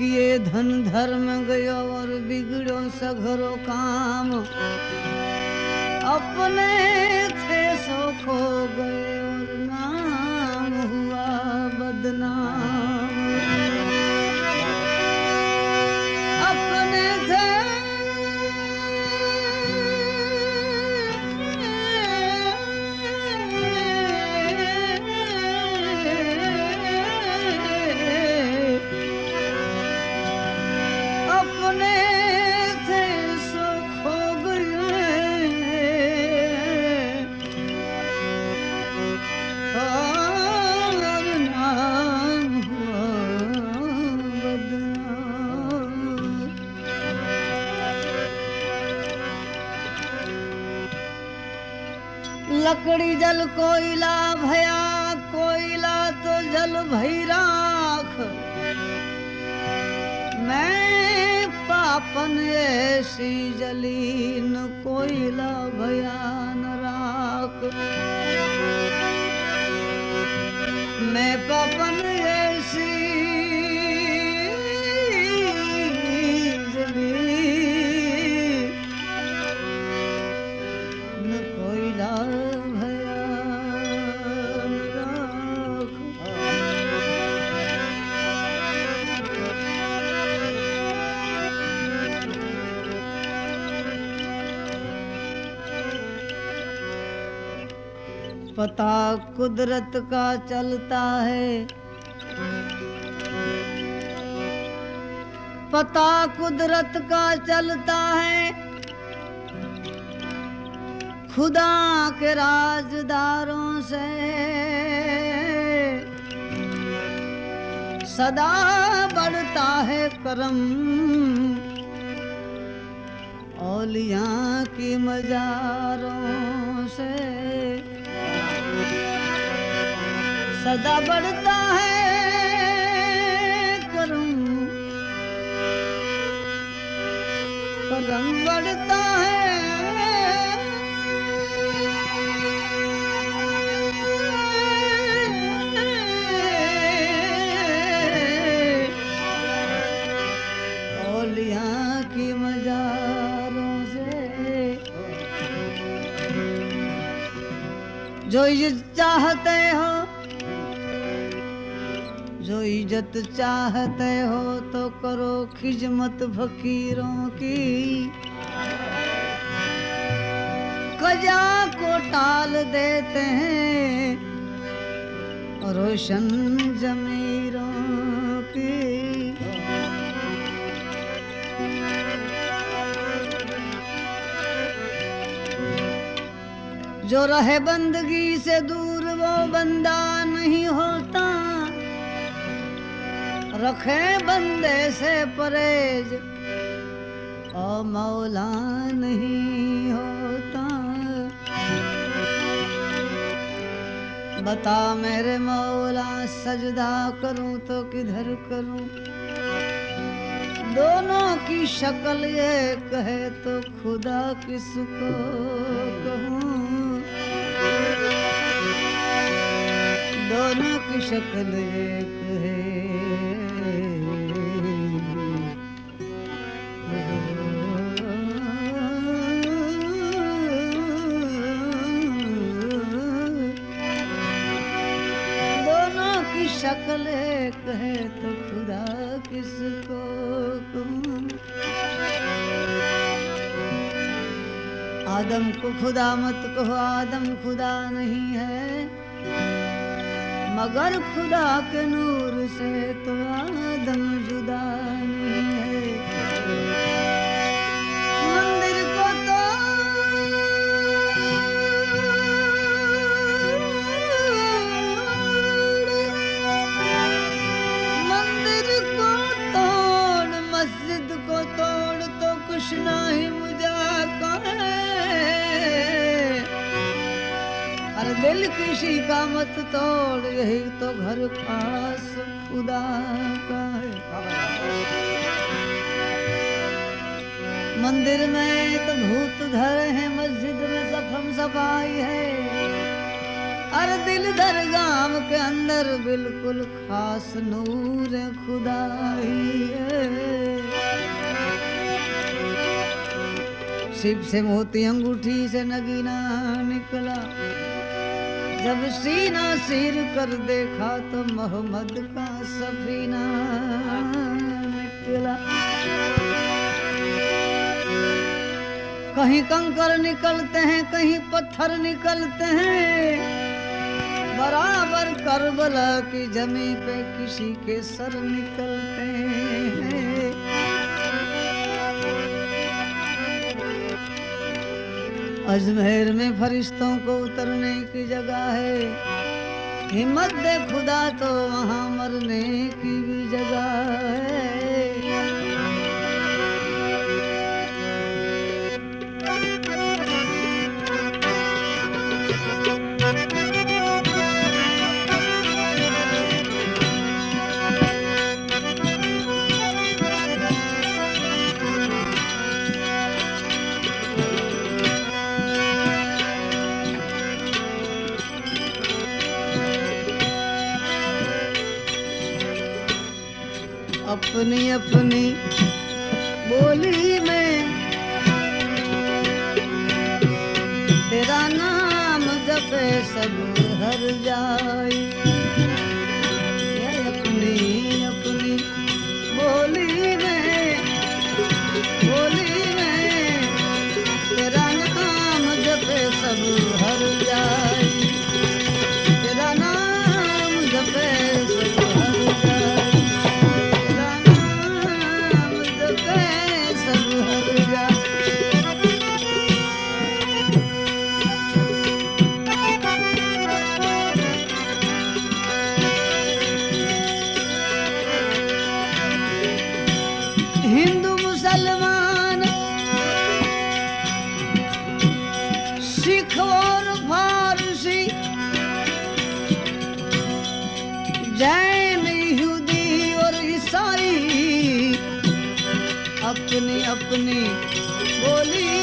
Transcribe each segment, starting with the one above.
किए धन धर्म गयो और बिगड़ो सघरो काम। अपने थे सो खो गए। लकड़ी जल कोयला भया, कोयला तो जल भैराख मैं पापन ऐसी जलीन कोयला भयान राख। मैं पापन ऐसी पता कुदरत का चलता है। पता कुदरत का चलता है। खुदा के राजदारों से। सदा बढ़ता है करम। औलिया की मजारों से। सदा बढ़ता है करम करम बढ़ता है। जो ये चाहते हो इज़्ज़त चाहते हो तो करो खिजमत फकीरों की। कजा को टाल देते हैं रोशन जमीरों की। जो रहे बंदगी से दूर वो बंदा नहीं होता। रखे बंदे से परहेज। और मौला नहीं होता। बता मेरे मौला, सजदा करूँ तो किधर करूँ? दोनों की शक्ल ये कहे तो खुदा किसको कहूँ? दोनों की शक्ल एक तो खुदा किसको आदम को खुदा मत कहो, आदम खुदा नहीं है। मगर खुदा के नूर से तो आदम जुदा नहीं। खेल किसी का मत तोड़, यही तो घर खास खुदा का है। मंदिर में तो भूत घर है, मस्जिद में सफम सफ़ाई है। अरे दिल धर गाँव के अंदर बिल्कुल खास नूर खुदा ही है। शिव से मोती अंगूठी से नगीना निकला। जब सीना सिर कर देखा तो मोहम्मद का सफीना निकला कहीं कंकर निकलते हैं, कहीं पत्थर निकलते हैं। बराबर करबला की जमी पे किसी के सर निकलते हैं। अजमेर में फरिश्तों को उतरने की जगह है। हिम्मत दे खुदा तो वहाँ मरने की भी जगह है। हर जा। अपनी बोली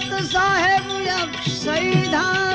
ह यधा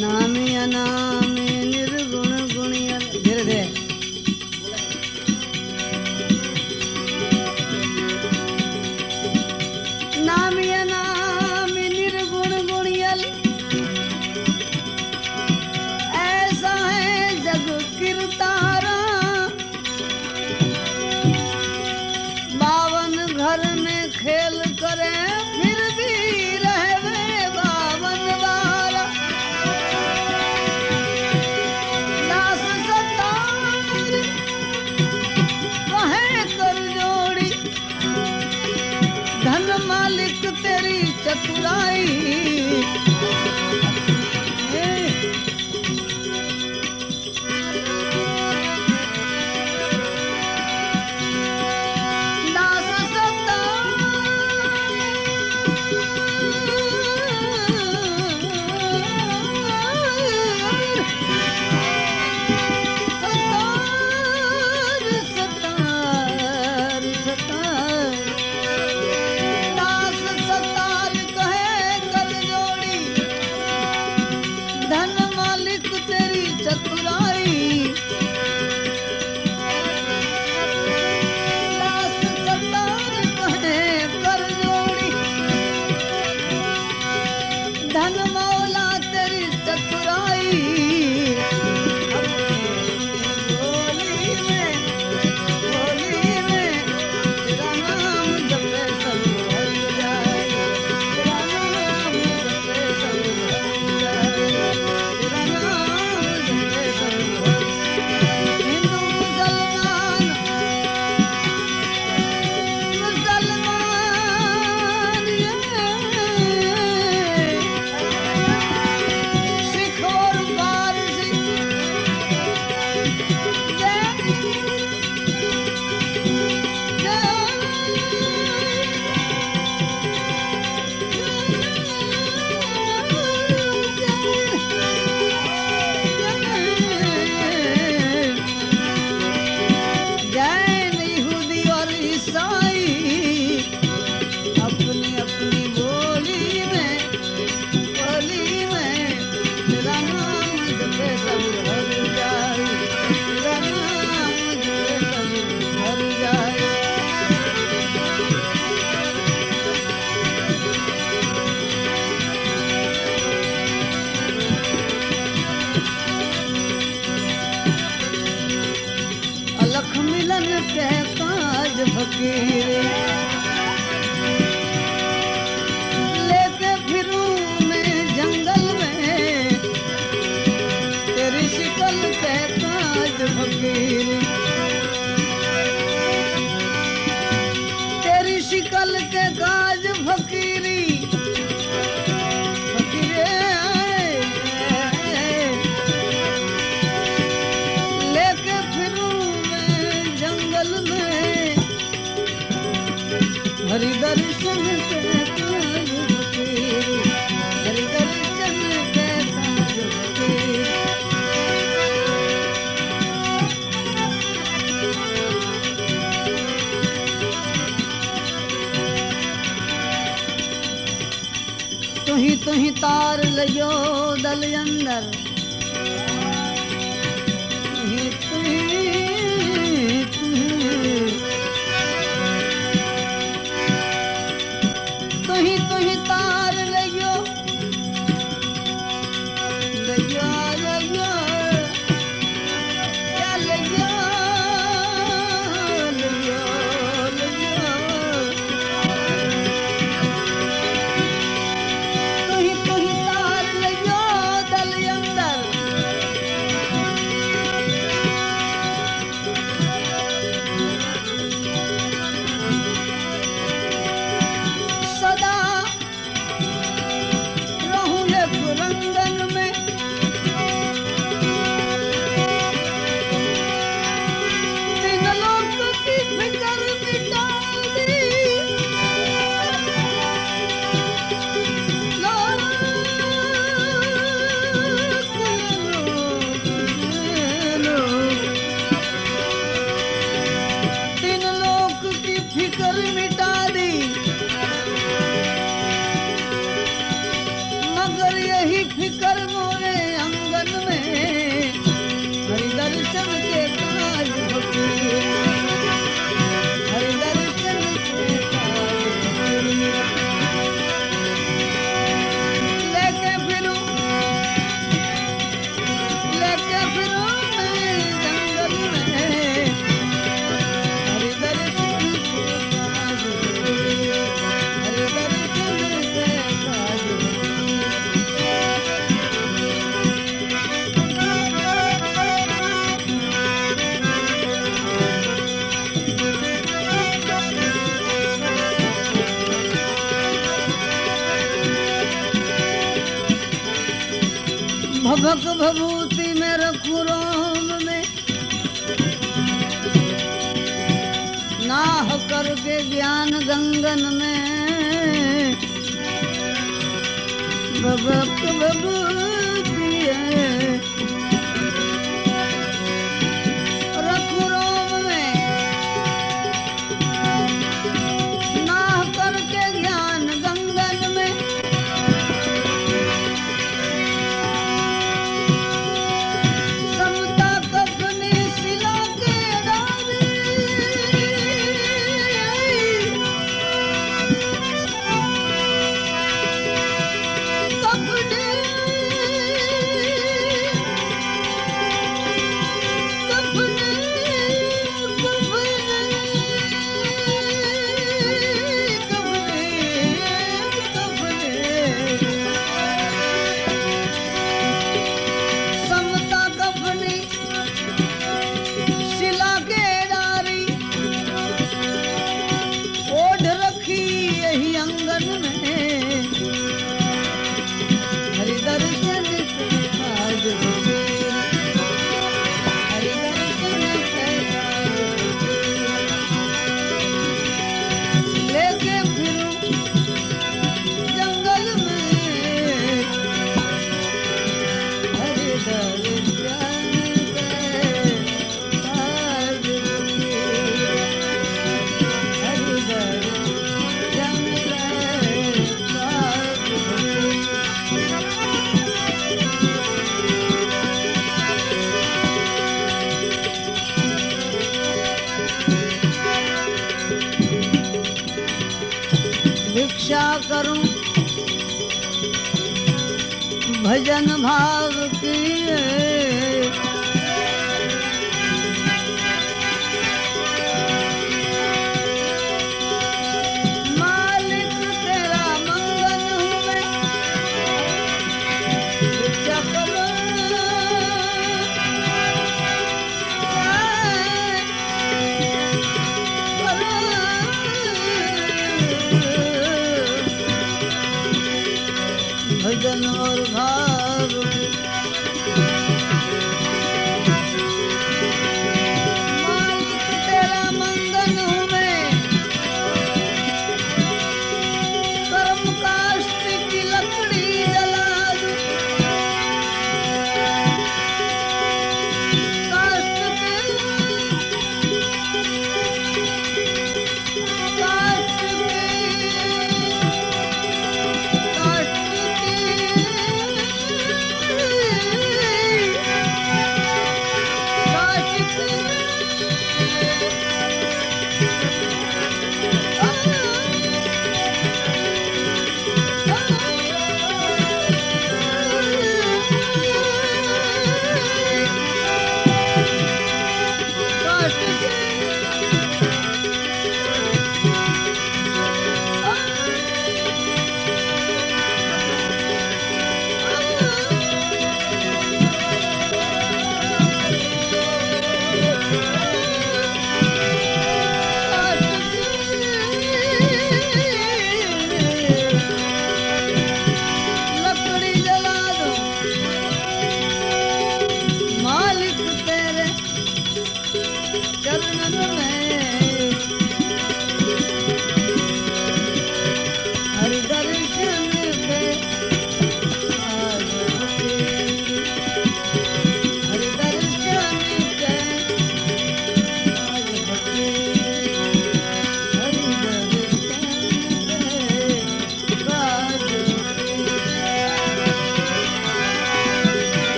なやな。சதையோ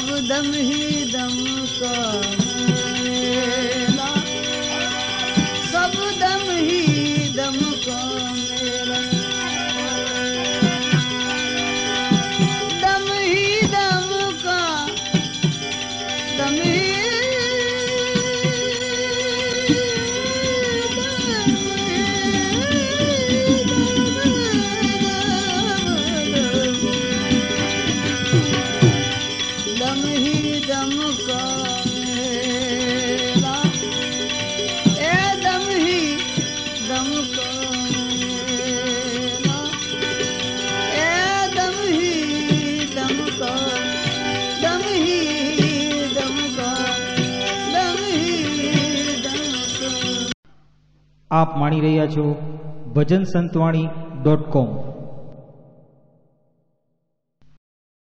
सब दम ही दम का આપ માણી રહ્યા છો ભજન સંતવાણી ડોટ કોમ.